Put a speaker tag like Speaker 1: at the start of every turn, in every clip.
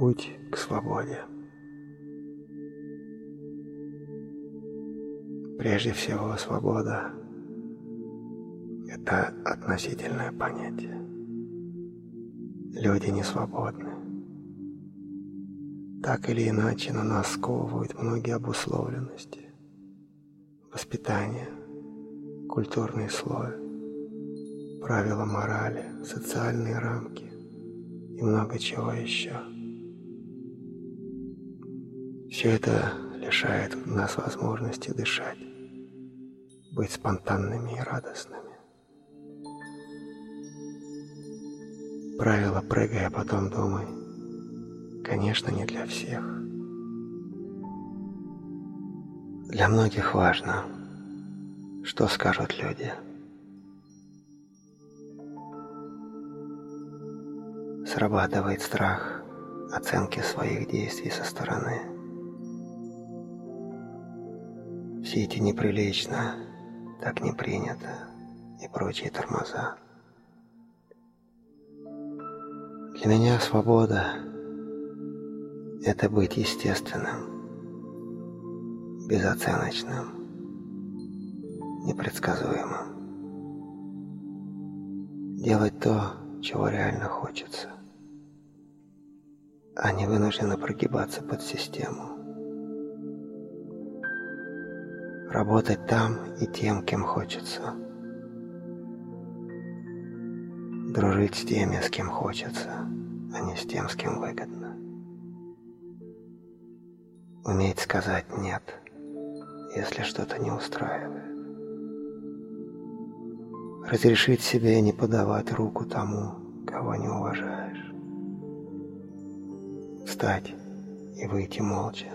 Speaker 1: Путь к свободе. Прежде всего, свобода – это относительное понятие. Люди не свободны. Так или иначе на нас сковывают многие обусловленности. Воспитание, культурный слой, правила морали, социальные рамки и много чего еще. Все это лишает нас возможности дышать, быть спонтанными и радостными. Правило «прыгай, а потом думай» конечно, не для всех. Для многих важно, что скажут люди. Срабатывает страх оценки своих действий со стороны. Все эти неприлично, так не принято и прочие тормоза. Для меня свобода – это быть естественным, безоценочным, непредсказуемым. Делать то, чего реально хочется, а не вынужденно прогибаться под систему. Работать там и тем, кем хочется. Дружить с теми, с кем хочется, а не с тем, с кем выгодно. Уметь сказать «нет», если что-то не устраивает. Разрешить себе не подавать руку тому, кого не уважаешь. Встать и выйти молча,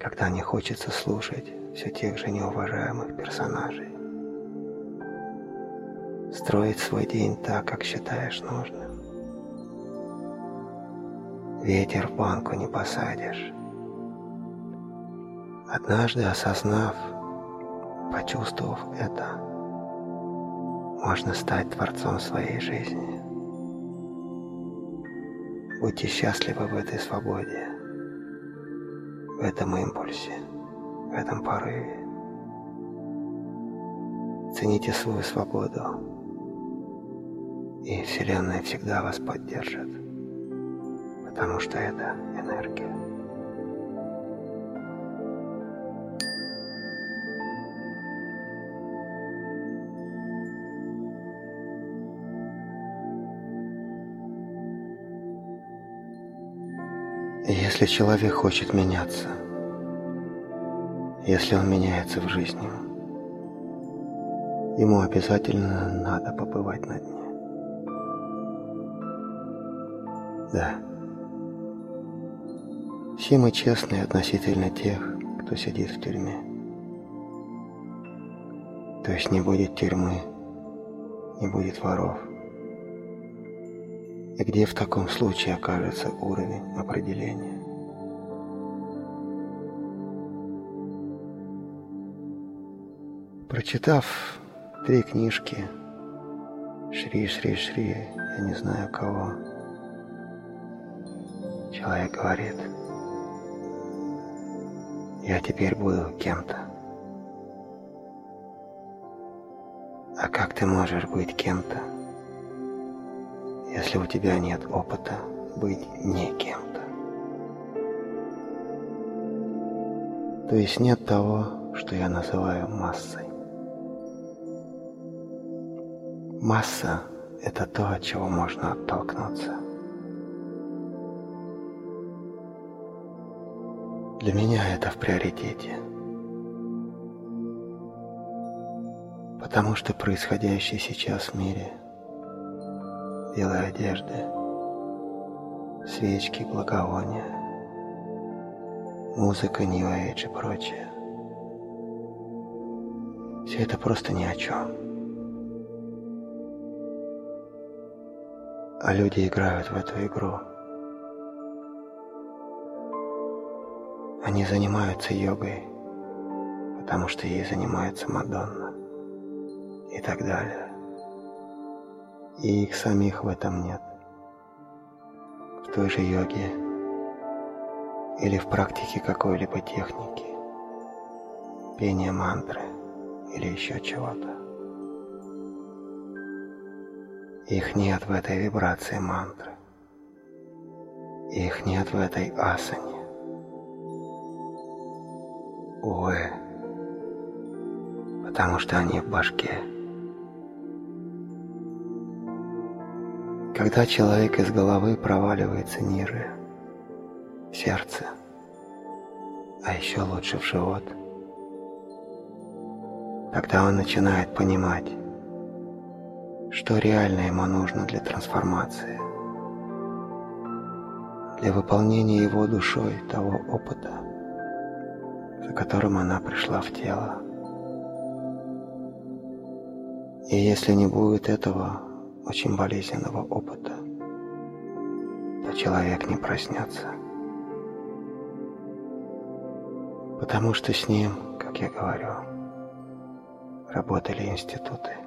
Speaker 1: когда не хочется слушать все тех же неуважаемых персонажей. Строить свой день так, как считаешь нужным. Ветер в банку не посадишь. Однажды осознав, почувствовав это, можно стать творцом своей жизни. Будьте счастливы в этой свободе, в этом импульсе в этом порыве. Цените свою свободу, и Вселенная всегда вас поддержит, потому что это энергия. Если человек хочет меняться – если он меняется в жизни. Ему обязательно надо побывать на дне. Да. Все мы честны относительно тех, кто сидит в тюрьме. То есть не будет тюрьмы, не будет воров. И где в таком случае окажется уровень определения? Прочитав три книжки, Шри, Шри, Шри, я не знаю кого, человек говорит, я теперь буду кем-то. А как ты можешь быть кем-то, если у тебя нет опыта быть не кем-то? То есть нет того, что я называю массой. Масса – это то, от чего можно оттолкнуться. Для меня это в приоритете. Потому что происходящее сейчас в мире – белые одежды, свечки, благовония, музыка, New и прочее – все это просто ни о чем. А люди играют в эту игру. Они занимаются йогой, потому что ей занимается Мадонна и так далее. И их самих в этом нет. В той же йоге или в практике какой-либо техники, пение мантры или еще чего-то. Их нет в этой вибрации мантры. Их нет в этой асане. Увы, потому что они в башке. Когда человек из головы проваливается ниже, в сердце, а еще лучше в живот, тогда он начинает понимать, что реально ему нужно для трансформации, для выполнения его душой того опыта, за которым она пришла в тело. И если не будет этого, очень болезненного опыта, то человек не проснется. Потому что с ним, как я говорю, работали институты,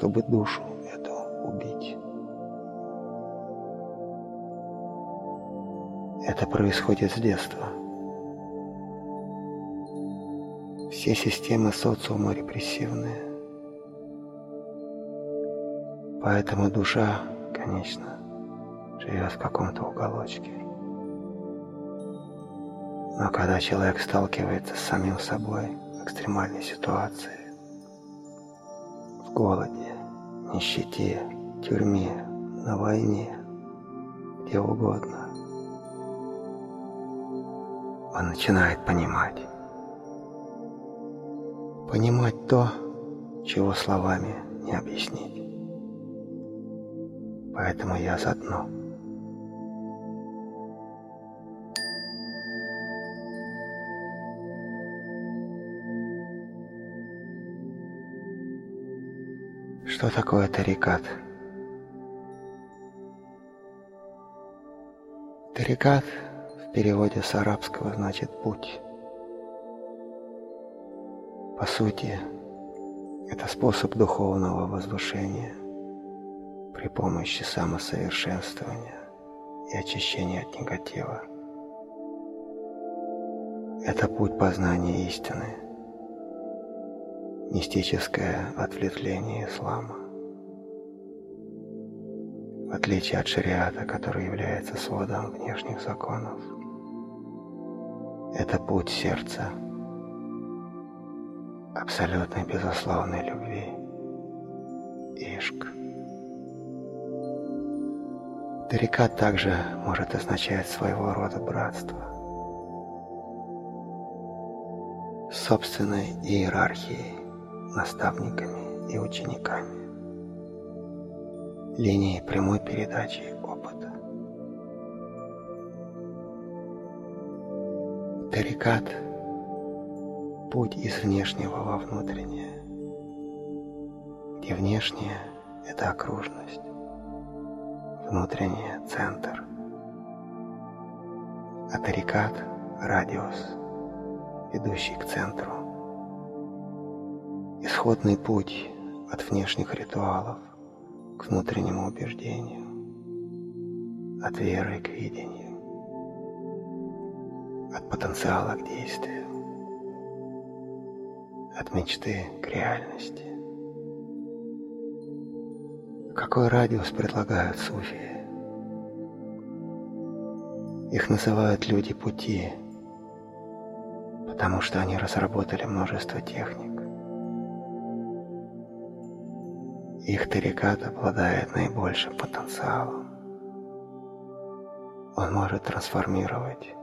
Speaker 1: чтобы душу эту убить. Это происходит с детства. Все системы социума репрессивные. Поэтому душа, конечно, живет в каком-то уголочке. Но когда человек сталкивается с самим собой в экстремальной ситуации, в голоде, нищете, тюрьме, на войне, где угодно, он начинает понимать. Понимать то, чего словами не объяснить поэтому я заткну. Что такое тарикат? Тарикат в переводе с арабского значит «путь». По сути, это способ духовного возвышения при помощи самосовершенствования и очищения от негатива. Это путь познания истины, мистическое ответвление ислама. В отличие от шариата, который является сводом внешних законов, это путь сердца, абсолютной безусловной любви, ишк. Тарикат также может означать своего рода братство. Собственной иерархией, наставниками и учениками. Линией прямой передачи опыта. Тарикат – путь из внешнего во внутреннее, где внешнее – это окружность, внутренний центр. А тарикат – радиус, ведущий к центру. Исходный путь от внешних ритуалов к внутреннему убеждению, от веры к видению, от потенциала к действию, от мечты к реальности. Какой радиус предлагают суфии? Их называют люди пути, потому что они разработали множество техник. Их тарикат обладает наибольшим потенциалом. Он может трансформировать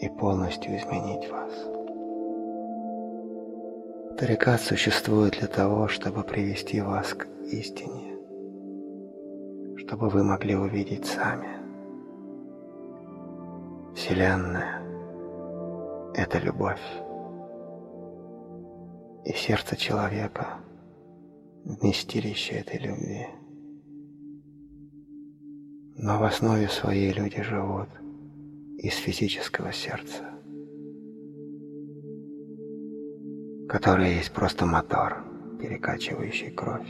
Speaker 1: и полностью изменить вас. Тарикат существует для того, чтобы привести вас к истине, чтобы вы могли увидеть сами. Вселенная – это любовь. И сердце человека – вместилище этой любви. Но в основе своей люди живут из физического сердца, которое есть просто мотор, перекачивающий кровь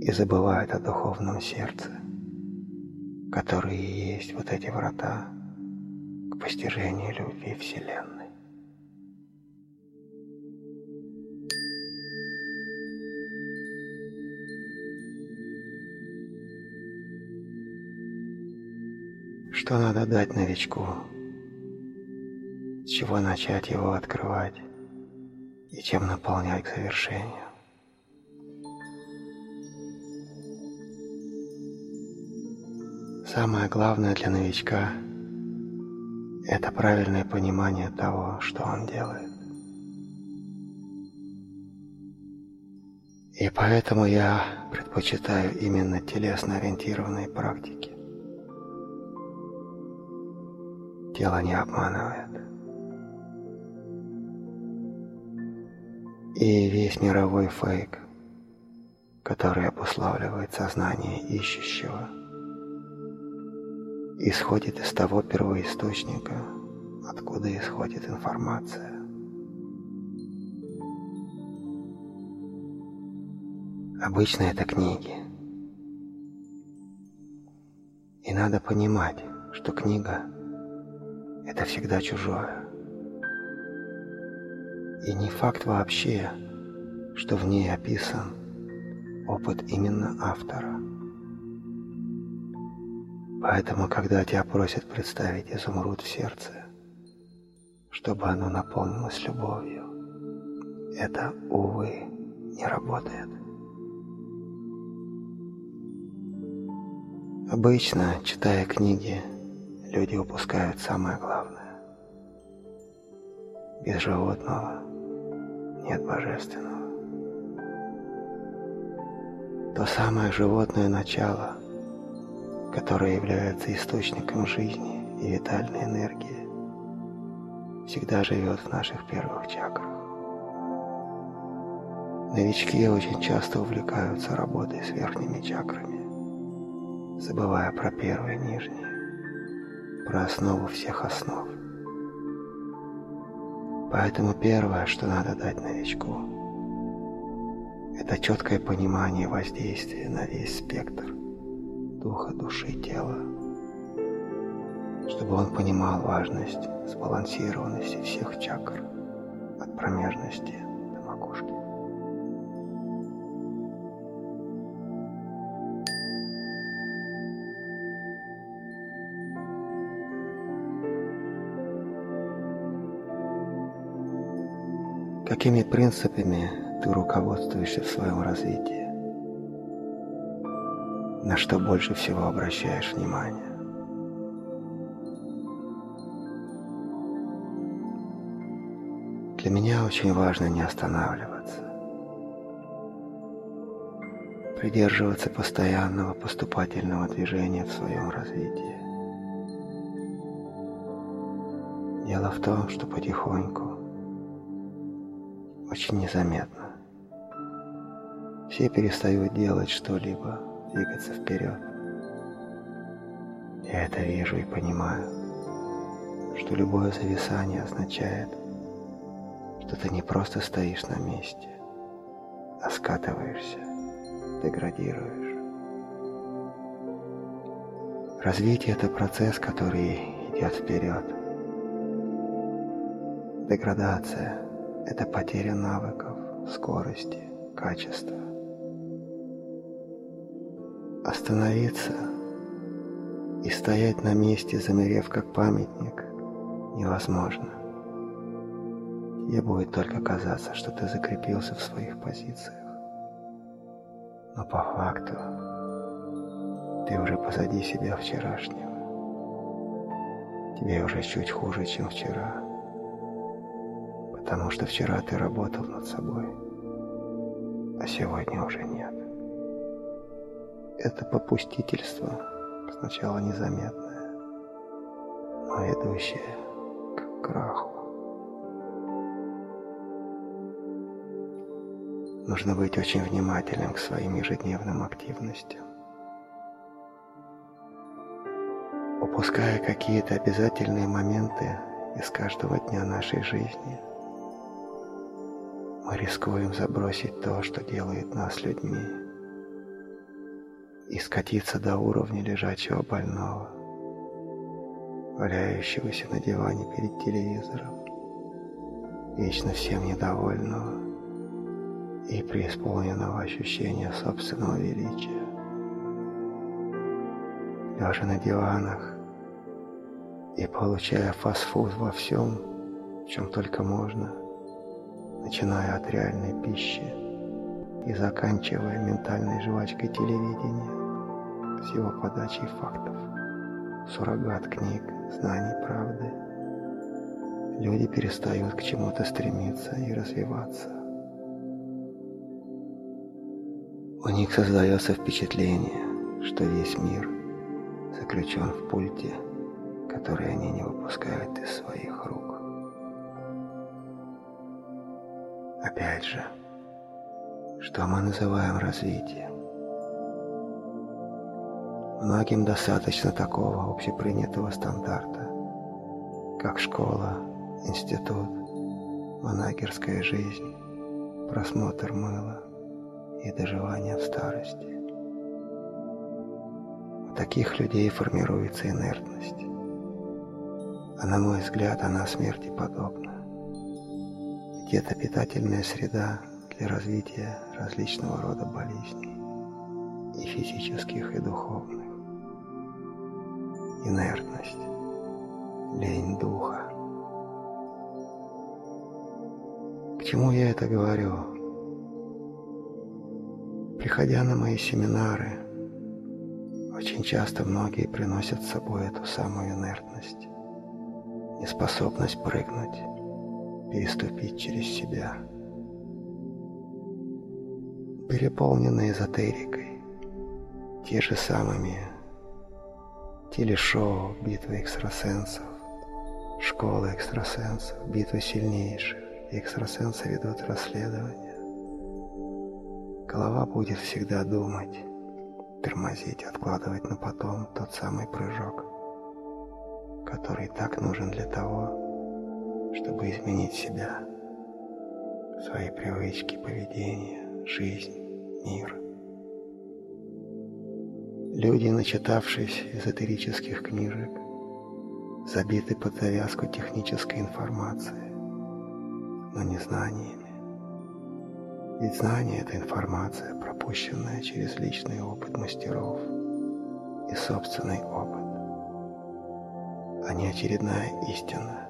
Speaker 1: и забывают о духовном сердце, которые есть вот эти врата к постижению любви Вселенной. Что надо дать новичку? С чего начать его открывать? И чем наполнять к совершению? Самое главное для новичка – это правильное понимание того, что он делает. И поэтому я предпочитаю именно телесно-ориентированные практики. Тело не обманывает. И весь мировой фейк, который обуславливает сознание ищущего – исходит из того первоисточника, откуда исходит информация. Обычно это книги. И надо понимать, что книга – это всегда чужое. И не факт вообще, что в ней описан опыт именно автора – Поэтому, когда тебя просят представить изумруд в сердце, чтобы оно наполнилось любовью, это, увы, не работает. Обычно, читая книги, люди упускают самое главное. Без животного нет божественного. То самое животное начало – которая является источником жизни и витальной энергии, всегда живет в наших первых чакрах. Новички очень часто увлекаются работой с верхними чакрами, забывая про первые нижние, про основу всех основ. Поэтому первое, что надо дать новичку, это четкое понимание воздействия на весь спектр духа, души, тела, чтобы он понимал важность сбалансированности всех чакр от промежности Какими принципами ты руководствуешься в своем развитии? на что больше всего обращаешь внимание. Для меня очень важно не останавливаться, придерживаться постоянного поступательного движения в своем развитии. Дело в том, что потихоньку, очень незаметно, все перестают делать что-либо, двигаться вперед. Я это вижу и понимаю, что любое зависание означает, что ты не просто стоишь на месте, а скатываешься, деградируешь. Развитие – это процесс, который идет вперед. Деградация – это потеря навыков, скорости, качества. Остановиться и стоять на месте, замерев как памятник, невозможно. Тебе будет только казаться, что ты закрепился в своих позициях. Но по факту ты уже позади себя вчерашнего. Тебе уже чуть хуже, чем вчера. Потому что вчера ты работал над собой, а сегодня уже нет это попустительство, сначала незаметное, но ведущее к краху. Нужно быть очень внимательным к своим ежедневным активностям. Упуская какие-то обязательные моменты из каждого дня нашей жизни, мы рискуем забросить то, что делает нас людьми и скатиться до уровня лежачего больного, валяющегося на диване перед телевизором, вечно всем недовольного и преисполненного ощущения собственного величия. Лежа на диванах и получая фастфуд во всем, в чем только можно, начиная от реальной пищи и заканчивая ментальной жвачкой телевидения с его подачей фактов, суррогат книг, знаний правды. Люди перестают к чему-то стремиться и развиваться. У них создается впечатление, что весь мир заключен в пульте, который они не выпускают из своих рук. Опять же, что мы называем развитием. Многим достаточно такого общепринятого стандарта, как школа, институт, монахерская жизнь, просмотр мыла и доживание в старости. У таких людей формируется инертность, а на мой взгляд она смерти подобна. Это питательная среда для развития различного рода болезней, и физических, и духовных. Инертность, лень духа. К чему я это говорю? Приходя на мои семинары, очень часто многие приносят с собой эту самую инертность, неспособность прыгнуть, переступить через себя – переполнены эзотерикой, те же самыми телешоу «Битва экстрасенсов», школа экстрасенсов, битва сильнейших, экстрасенсы ведут расследование. Голова будет всегда думать, тормозить, откладывать на потом тот самый прыжок, который так нужен для того, чтобы изменить себя, свои привычки, поведение, жизнь, мир. Люди, начитавшись эзотерических книжек, забиты под завязку технической информации, но не знаниями. Ведь знание – это информация, пропущенная через личный опыт мастеров и собственный опыт, а не очередная истина,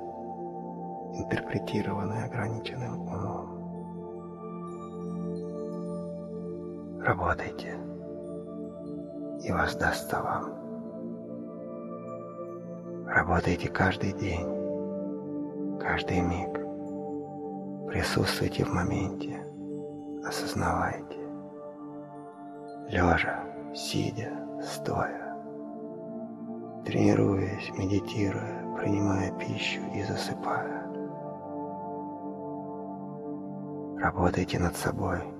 Speaker 1: интерпретированная ограниченным умом. Работайте, и воздастся вам. Работайте каждый день, каждый миг. Присутствуйте в моменте, осознавайте. Лежа, сидя, стоя. Тренируясь, медитируя, принимая пищу и засыпая. Работайте над собой –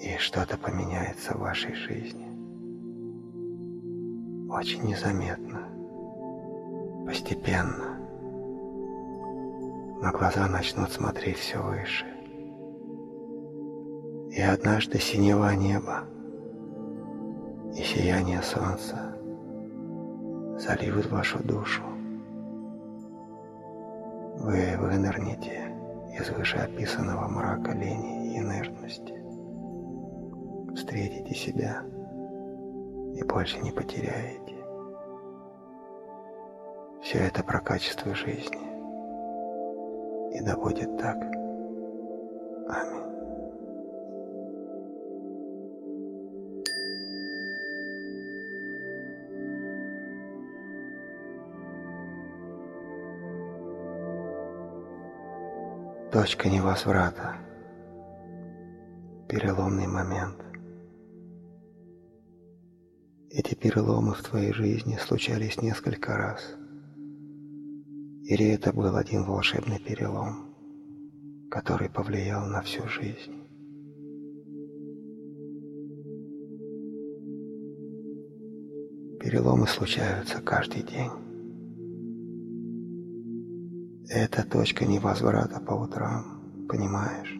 Speaker 1: и что-то поменяется в вашей жизни. Очень незаметно, постепенно. Но глаза начнут смотреть все выше. И однажды синева неба и сияние солнца заливают вашу душу. Вы вынырнете из вышеописанного мрака лени и инертности встретите себя и больше не потеряете. Все это про качество жизни. И да будет так. Точка невозврата. Переломный момент. Эти переломы в твоей жизни случались несколько раз. Или это был один волшебный перелом, который повлиял на всю жизнь. Переломы случаются каждый день. Это точка невозврата по утрам, понимаешь?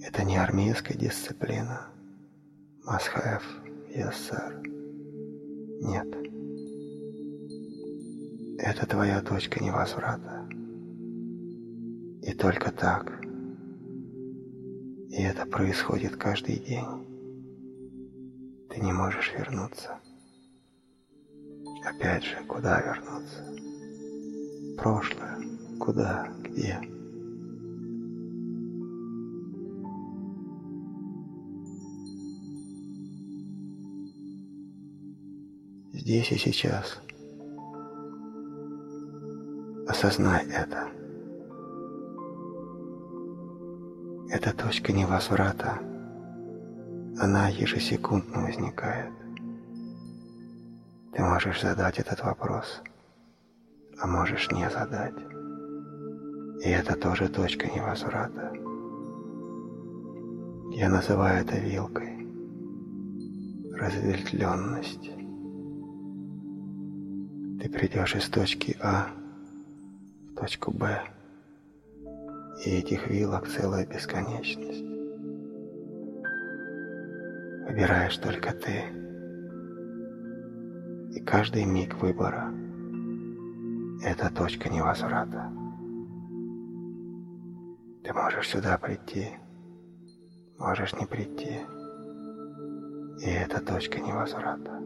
Speaker 1: Это не армейская дисциплина Must have. Yes, sir. Нет. Это твоя точка невозврата. И только так. И это происходит каждый день. Ты не можешь вернуться. Опять же, куда вернуться? Прошлое. Куда? Где? Здесь и сейчас. Осознай это. Это точка невозврата. Она ежесекундно возникает. Ты можешь задать этот вопрос, а можешь не задать. И это тоже точка невозврата. Я называю это вилкой. Разветвленность. Ты придешь из точки А в точку Б, и этих вилок целая бесконечность. Выбираешь только ты. И каждый миг выбора – это точка невозврата. Ты можешь сюда прийти, можешь не прийти, и это точка невозврата.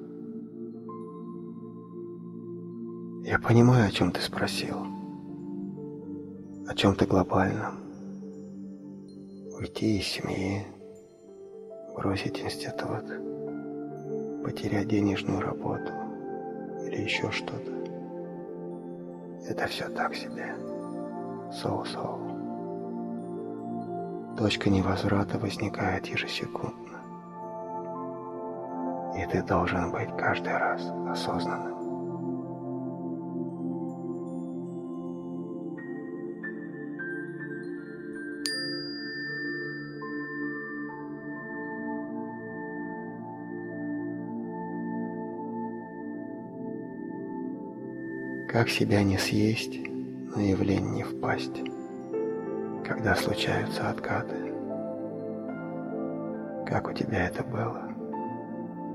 Speaker 1: Я понимаю, о чем ты спросил. О чем-то глобальном. Уйти из семьи, бросить институт, потерять денежную работу или еще что-то. Это все так себе. Соу-соу. Точка невозврата возникает ежесекундно. И ты должен быть каждый раз осознанным. Как себя не съесть, на явление не впасть, когда случаются откаты? Как у тебя это было?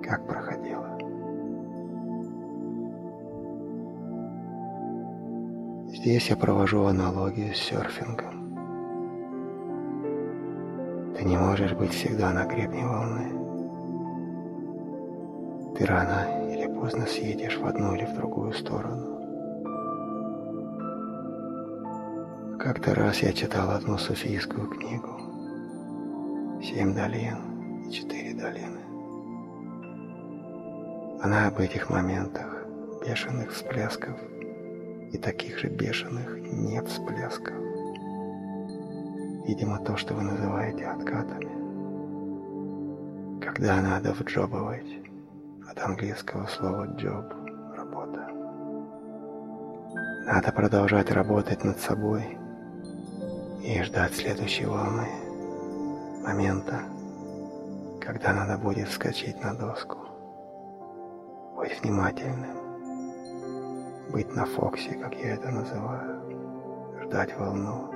Speaker 1: Как проходило? Здесь я провожу аналогию с серфингом. Ты не можешь быть всегда на гребне волны. Ты рано или поздно съедешь в одну или в другую сторону. Как-то раз я читал одну суфийскую книгу «Семь долин и четыре долины». Она об этих моментах, бешеных всплесков и таких же бешеных не всплесков. Видимо, то, что вы называете откатами. Когда надо вджобывать, от английского слова «job» – работа. Надо продолжать работать над собой – и ждать следующей волны, момента, когда надо будет вскочить на доску. Быть внимательным, быть на фоксе, как я это называю, ждать волну.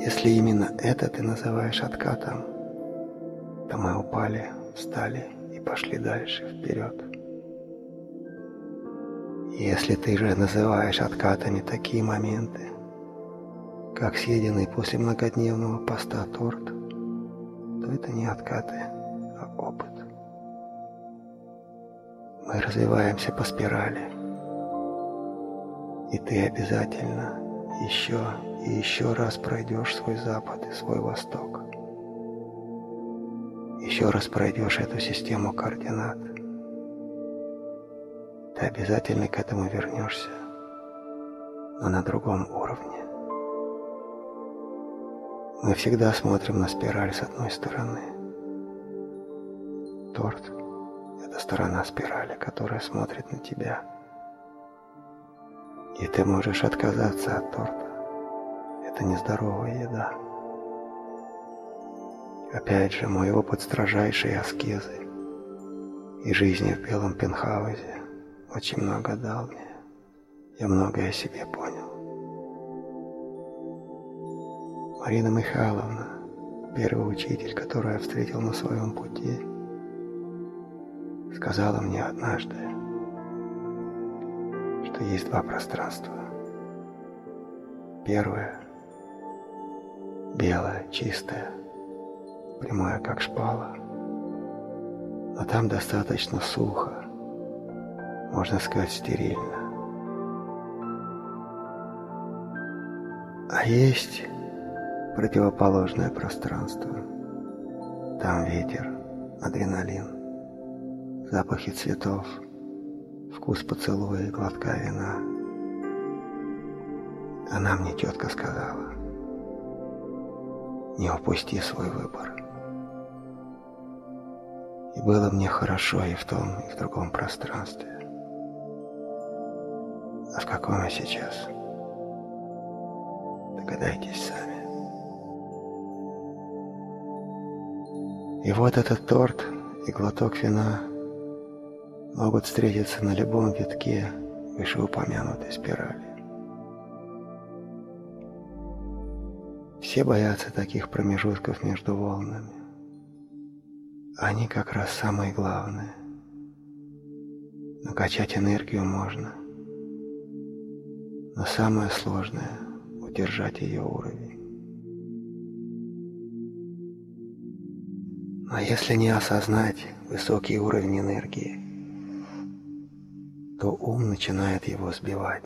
Speaker 1: Если именно это ты называешь откатом, то мы упали, встали и пошли дальше, вперед. Если ты же называешь откатами такие моменты, как съеденный после многодневного поста торт, то это не откаты, а опыт. Мы развиваемся по спирали. И ты обязательно еще и еще раз пройдешь свой запад и свой восток. Еще раз пройдешь эту систему координат – ты обязательно к этому вернешься, но на другом уровне. Мы всегда смотрим на спираль с одной стороны. Торт – это сторона спирали, которая смотрит на тебя. И ты можешь отказаться от торта. Это нездоровая еда. Опять же, мой опыт строжайшей аскезы и жизни в белом пентхаузе очень много дал мне. Я многое о себе понял. Марина Михайловна, первый учитель, который я встретил на своем пути, сказала мне однажды, что есть два пространства. Первое – белое, чистое, прямое, как шпала, но там достаточно сухо, можно сказать, стерильно. А есть противоположное пространство. Там ветер, адреналин, запахи цветов, вкус поцелуя и глотка вина. Она мне четко сказала, не упусти свой выбор. И было мне хорошо и в том, и в другом пространстве. А в каком я сейчас? Догадайтесь сами. И вот этот торт и глоток вина могут встретиться на любом витке вышеупомянутой спирали. Все боятся таких промежутков между волнами. Они как раз самые главные. Накачать энергию можно – но самое сложное – удержать ее уровень. Но если не осознать высокий уровень энергии, то ум начинает его сбивать.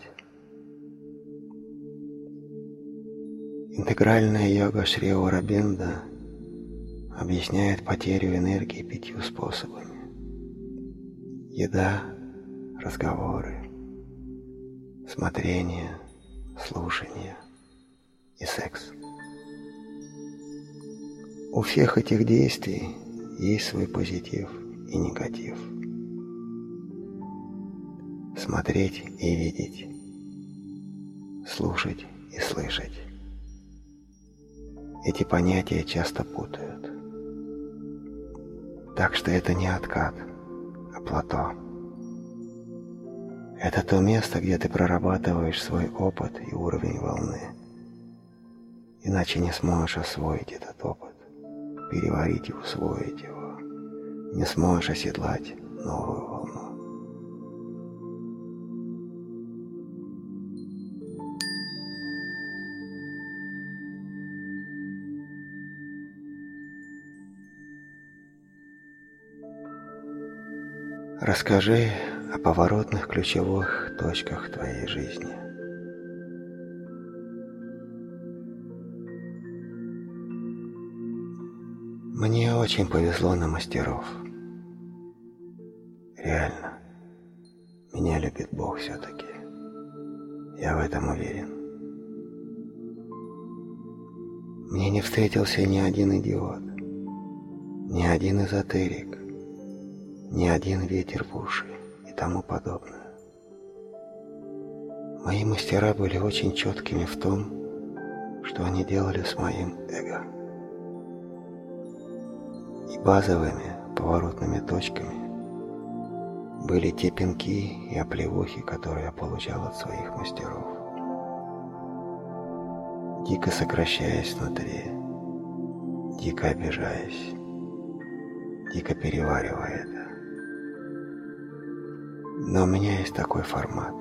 Speaker 1: Интегральная йога Шри Орабинда объясняет потерю энергии пятью способами. Еда, разговоры, смотрение, слушание и секс. У всех этих действий есть свой позитив и негатив. Смотреть и видеть, слушать и слышать. Эти понятия часто путают. Так что это не откат, а плато. Это то место, где ты прорабатываешь свой опыт и уровень волны. Иначе не сможешь освоить этот опыт, переварить и усвоить его. Не сможешь оседлать новую волну. Расскажи о поворотных ключевых точках твоей жизни. Мне очень повезло на мастеров. Реально. Меня любит Бог все-таки. Я в этом уверен. Мне не встретился ни один идиот, ни один эзотерик, ни один ветер в уши тому подобное. Мои мастера были очень четкими в том, что они делали с моим эго. И базовыми поворотными точками были те пинки и оплевухи, которые я получал от своих мастеров. Дико сокращаясь внутри, дико обижаясь, дико переваривая это. Но у меня есть такой формат.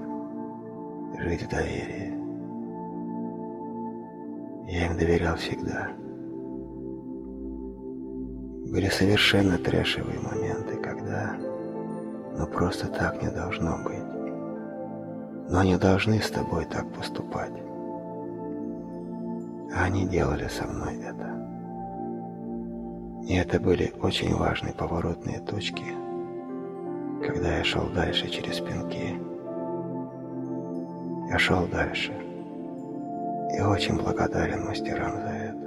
Speaker 1: Жить в доверии. Я им доверял всегда. Были совершенно трэшевые моменты, когда ну просто так не должно быть. Но они должны с тобой так поступать. А они делали со мной это. И это были очень важные поворотные точки – когда я шел дальше через пинки. Я шел дальше и очень благодарен мастерам за это.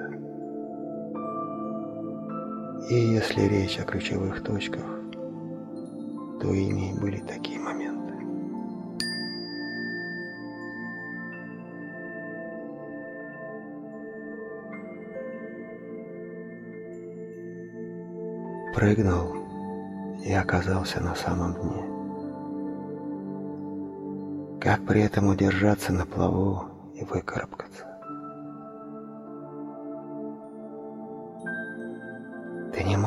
Speaker 1: И если речь о ключевых точках, то ими были такие моменты. Прыгнул и оказался на самом дне. Как при этом удержаться на плаву и выкарабкаться?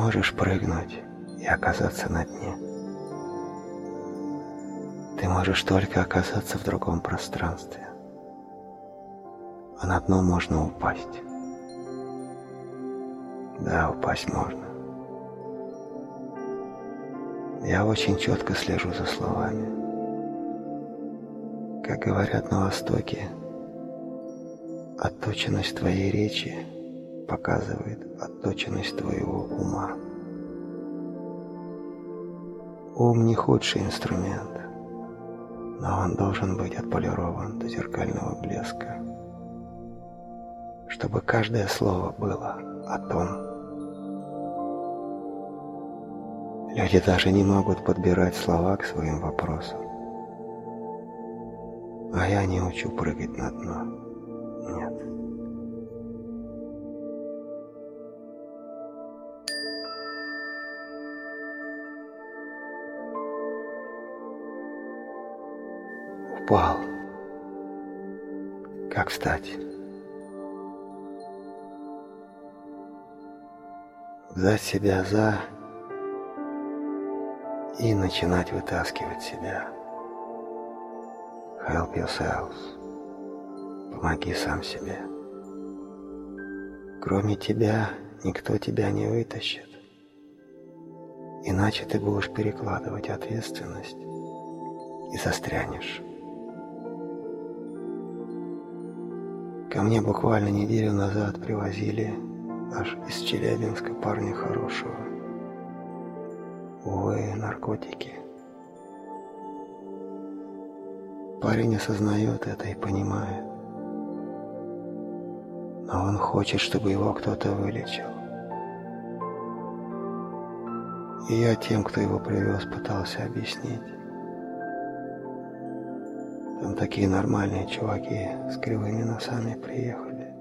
Speaker 1: можешь прыгнуть и оказаться на дне. Ты можешь только оказаться в другом пространстве. А на дно можно упасть. Да, упасть можно. Я очень четко слежу за словами. Как говорят на Востоке, отточенность твоей речи показывает отточенность твоего ума. Ум не худший инструмент, но он должен быть отполирован до зеркального блеска, чтобы каждое слово было о том. Люди даже не могут подбирать слова к своим вопросам. А я не учу прыгать на дно. Нет. Упал. Как встать? Взять себя за и начинать вытаскивать себя. Help yourself. Помоги сам себе. Кроме тебя никто тебя не вытащит. Иначе ты будешь перекладывать ответственность и застрянешь. Ко мне буквально неделю назад привозили аж из Челябинска парня хорошего. Увы, наркотики. Парень осознает это и понимает. Но он хочет, чтобы его кто-то вылечил. И я тем, кто его привез, пытался объяснить. Там такие нормальные чуваки с кривыми носами приехали.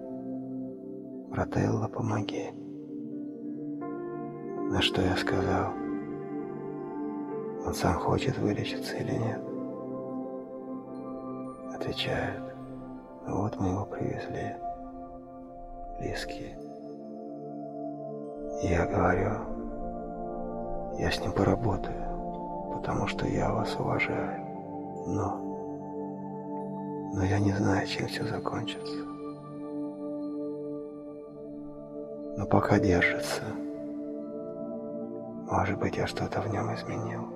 Speaker 1: Брателло, помоги. На что я сказал? Он сам хочет вылечиться или нет? Отвечает. «Ну вот мы его привезли. Близкие. Я говорю, я с ним поработаю, потому что я вас уважаю. Но... Но я не знаю, чем все закончится. Но пока держится. Может быть, я что-то в нем изменил.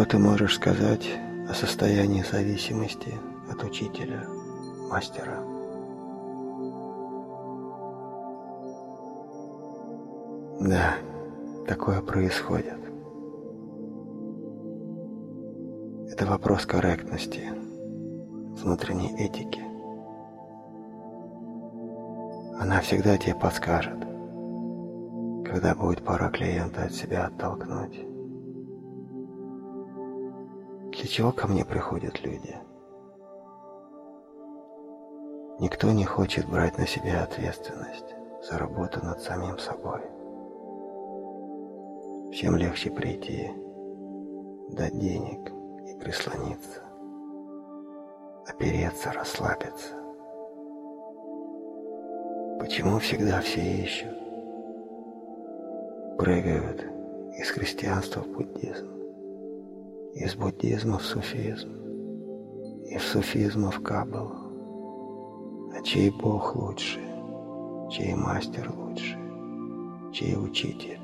Speaker 1: Что ты можешь сказать о состоянии зависимости от учителя, мастера? Да, такое происходит. Это вопрос корректности, внутренней этики. Она всегда тебе подскажет, когда будет пора клиента от себя оттолкнуть. Для чего ко мне приходят люди? Никто не хочет брать на себя ответственность за работу над самим собой. Всем легче прийти, дать денег и прислониться, опереться, расслабиться. Почему всегда все ищут? Прыгают из христианства в буддизм из буддизма в суфизм, из суфизма в каббалу. А чей бог лучше, чей мастер лучше, чей учитель?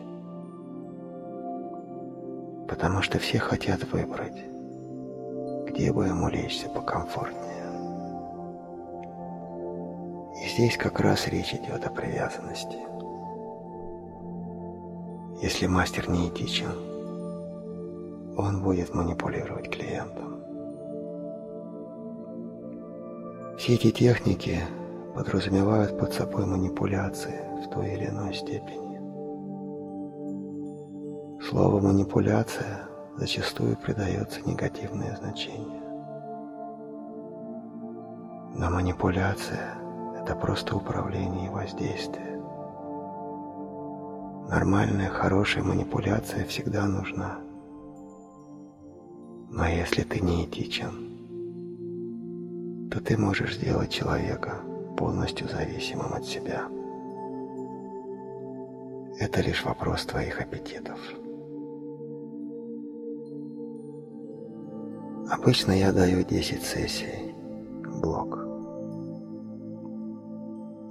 Speaker 1: Потому что все хотят выбрать, где бы ему лечься покомфортнее. И здесь как раз речь идет о привязанности. Если мастер не этичен, он будет манипулировать клиентом. Все эти техники подразумевают под собой манипуляции в той или иной степени. Слово «манипуляция» зачастую придается негативное значение. Но манипуляция – это просто управление и воздействие. Нормальная, хорошая манипуляция всегда нужна – Но если ты не этичен, то ты можешь сделать человека полностью зависимым от себя. Это лишь вопрос твоих аппетитов. Обычно я даю 10 сессий, блок.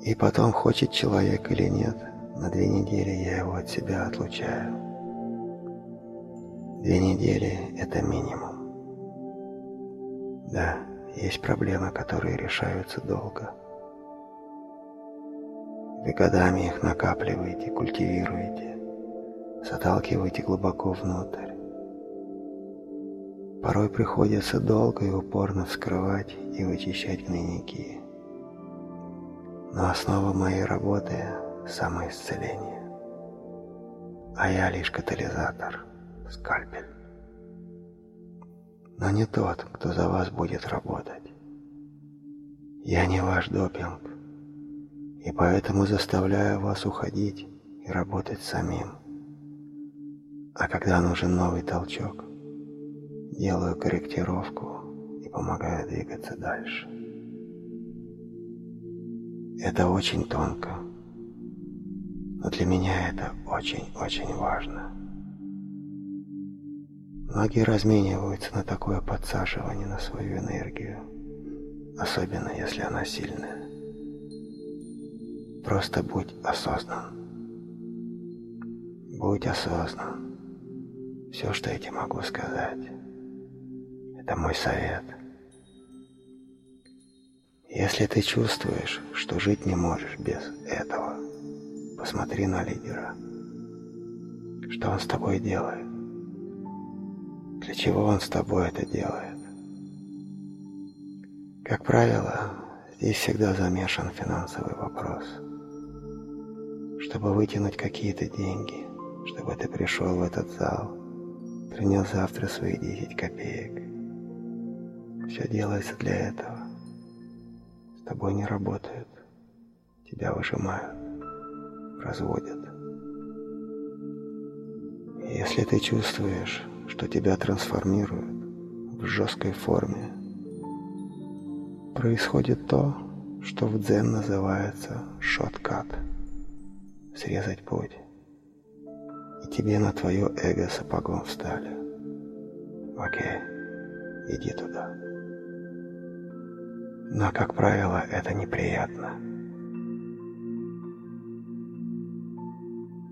Speaker 1: И потом, хочет человек или нет, на две недели я его от себя отлучаю. Две недели – это минимум. Да, есть проблемы, которые решаются долго. Вы годами их накапливаете, культивируете, заталкиваете глубоко внутрь. Порой приходится долго и упорно вскрывать и вычищать гнойники. Но основа моей работы – самоисцеление. А я лишь катализатор, скальпель. Но не тот, кто за вас будет работать. Я не ваш допинг, и поэтому заставляю вас уходить и работать самим. А когда нужен новый толчок, делаю корректировку и помогаю двигаться дальше. Это очень тонко, но для меня это очень-очень важно. Многие размениваются на такое подсаживание на свою энергию, особенно если она сильная. Просто будь осознан. Будь осознан. Все, что я тебе могу сказать. Это мой совет. Если ты чувствуешь, что жить не можешь без этого, посмотри на лидера. Что он с тобой делает? Для чего он с тобой это делает? Как правило, здесь всегда замешан финансовый вопрос. Чтобы вытянуть какие-то деньги, чтобы ты пришел в этот зал, принес завтра свои 10 копеек. Все делается для этого с тобой не работают. Тебя выжимают, разводят. Если ты чувствуешь, что тебя трансформируют в жесткой форме, происходит то, что в дзен называется шоткат – срезать путь. И тебе на твое эго сапогом встали. Окей, иди туда. Но, как правило, это неприятно.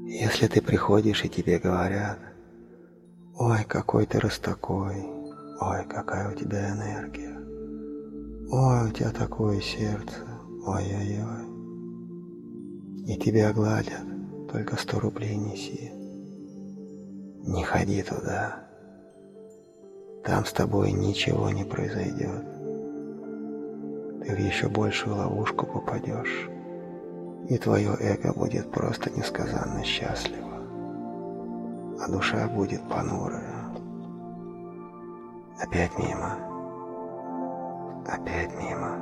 Speaker 1: Если ты приходишь и тебе говорят, «Ой, какой ты раз такой, ой, какая у тебя энергия, ой, у тебя такое сердце, ой-ой-ой», и тебя гладят, только сто рублей неси. Не ходи туда. Там с тобой ничего не произойдет. Ты в еще большую ловушку попадешь, и твое эго будет просто несказанно счастливо, а душа будет понурая. Опять мимо, опять мимо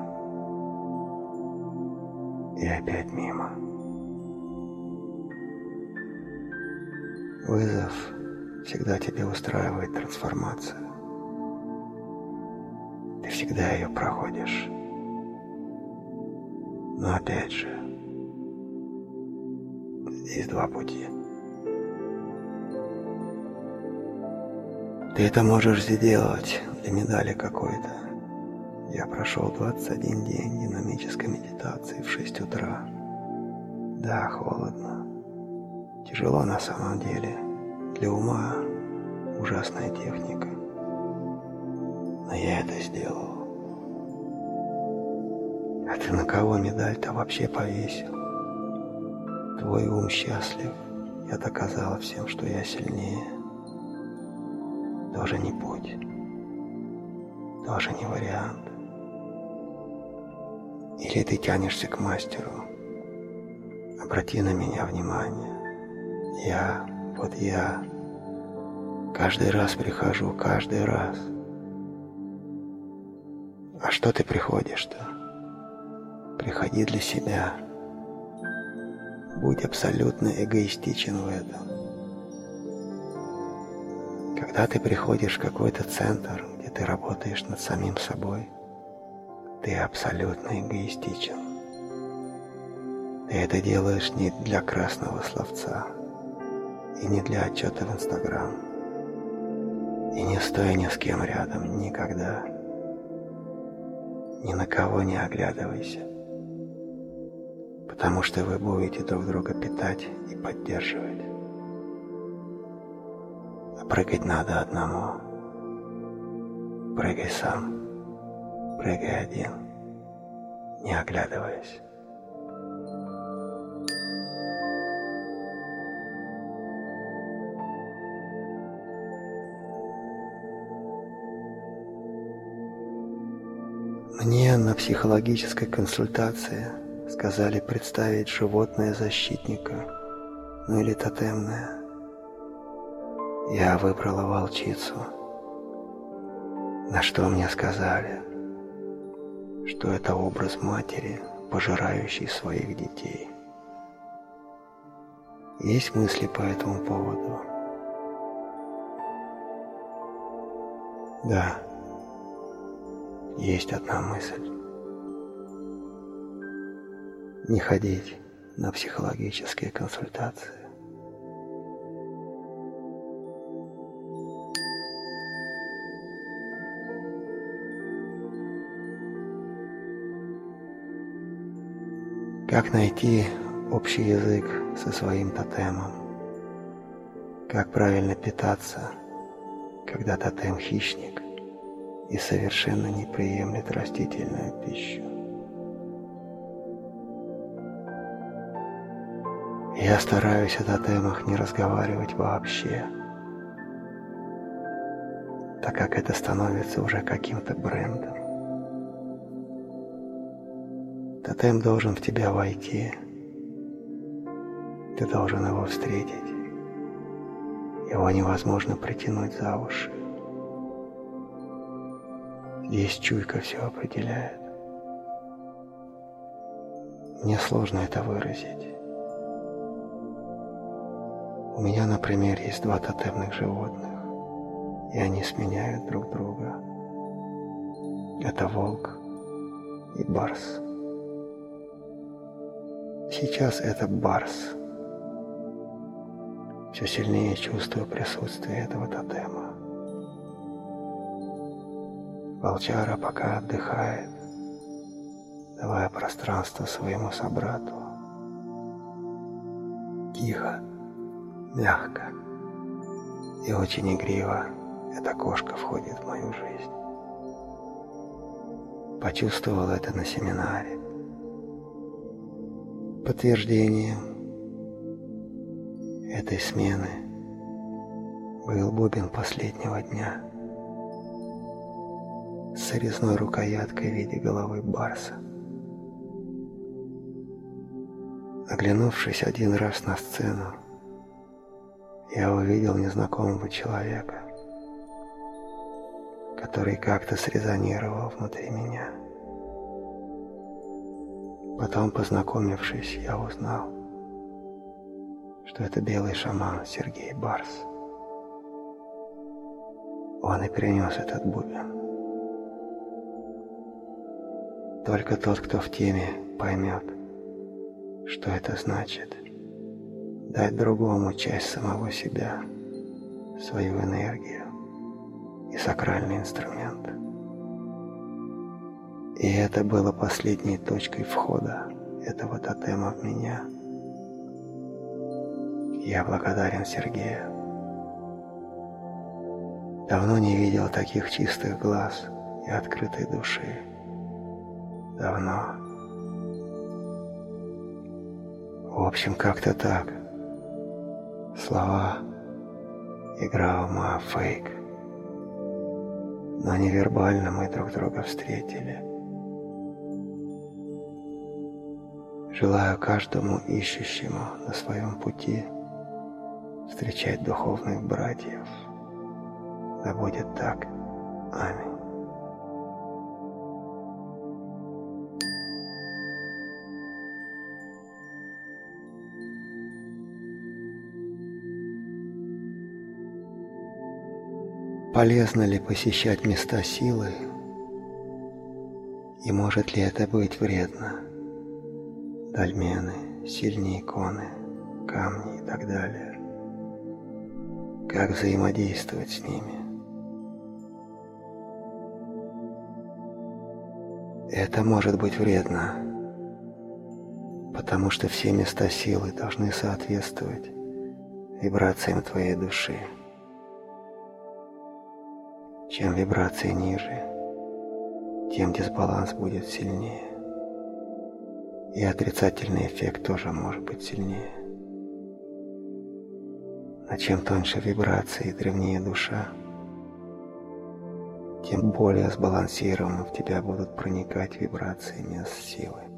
Speaker 1: и опять мимо. Вызов всегда тебе устраивает трансформацию. Ты всегда ее проходишь. Но опять же, здесь два пути. Ты это можешь сделать для медали какой-то. Я прошел 21 день динамической медитации в 6 утра. Да, холодно. Тяжело на самом деле. Для ума ужасная техника. Но я это сделал. А ты на кого медаль-то вообще повесил? Твой ум счастлив. Я доказала всем, что я сильнее. Тоже не путь. Тоже не вариант. Или ты тянешься к мастеру. Обрати на меня внимание. Я, вот я, каждый раз прихожу, каждый раз. А что ты приходишь-то? Приходи для себя. Будь абсолютно эгоистичен в этом. Когда ты приходишь в какой-то центр, где ты работаешь над самим собой, ты абсолютно эгоистичен. Ты это делаешь не для красного словца и не для отчета в Инстаграм. И не стоя ни с кем рядом никогда. Ни на кого не оглядывайся. Потому что вы будете друг друга питать и поддерживать. Прыгать надо одному. Прыгай сам. Прыгай один. Не оглядываясь. Мне на психологической консультации сказали представить животное защитника, ну или тотемное. Я выбрала волчицу. На что мне сказали, что это образ матери, пожирающей своих детей. Есть мысли по этому поводу? Да. Есть одна мысль. Не ходить на психологические консультации. Как найти общий язык со своим тотемом? Как правильно питаться, когда тотем хищник – и совершенно не приемлет растительную пищу. Я стараюсь о тотемах не разговаривать вообще, так как это становится уже каким-то брендом. Тотем должен в тебя войти, ты должен его встретить. Его невозможно притянуть за уши. Здесь чуйка все определяет. Мне сложно это выразить. У меня, например, есть два тотемных животных, и они сменяют друг друга. Это волк и барс. Сейчас это барс. Все сильнее чувствую присутствие этого тотема. Волчара пока отдыхает, давая пространство своему собрату. Тихо, мягко и очень игриво эта кошка входит в мою жизнь. Почувствовал это на семинаре. Подтверждением этой смены был бубен последнего дня – с резной рукояткой в виде головы барса. Оглянувшись один раз на сцену, я увидел незнакомого человека, который как-то срезонировал внутри меня. Потом, познакомившись, я узнал, что это белый шаман Сергей Барс. Он и принес этот бубен. Только тот, кто в теме, поймет, что это значит. Дать другому часть самого себя, свою энергию и сакральный инструмент. И это было последней точкой входа этого тотема в меня. Я благодарен Сергею. Давно не видел таких чистых глаз и открытой души давно. В общем, как-то так. Слова, игра ума, фейк. Но невербально мы друг друга встретили. Желаю каждому ищущему на своем пути встречать духовных братьев. Да будет так. Аминь. полезно ли посещать места силы, и может ли это быть вредно? Дольмены, сильные иконы, камни и так далее. Как взаимодействовать с ними? Это может быть вредно, потому что все места силы должны соответствовать вибрациям твоей души. Чем вибрации ниже, тем дисбаланс будет сильнее. И отрицательный эффект тоже может быть сильнее. А чем тоньше вибрации и древнее душа, тем более сбалансированно в тебя будут проникать вибрации мест силы.